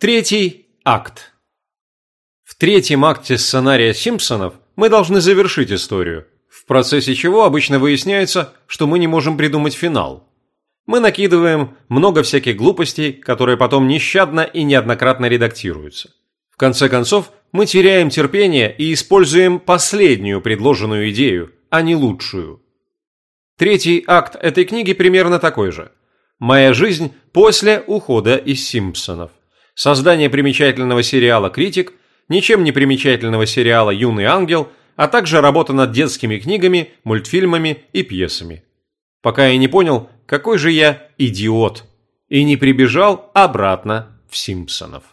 Третий акт. В третьем акте сценария «Симпсонов» мы должны завершить историю, в процессе чего обычно выясняется, что мы не можем придумать финал. Мы накидываем много всяких глупостей, которые потом нещадно и неоднократно редактируются. В конце концов, мы теряем терпение и используем последнюю предложенную идею, а не лучшую. Третий акт этой книги примерно такой же. Моя жизнь после ухода из «Симпсонов» создание примечательного сериала «Критик», ничем не примечательного сериала «Юный ангел», а также работа над детскими книгами, мультфильмами и пьесами. Пока я не понял, какой же я идиот, и не прибежал обратно в «Симпсонов».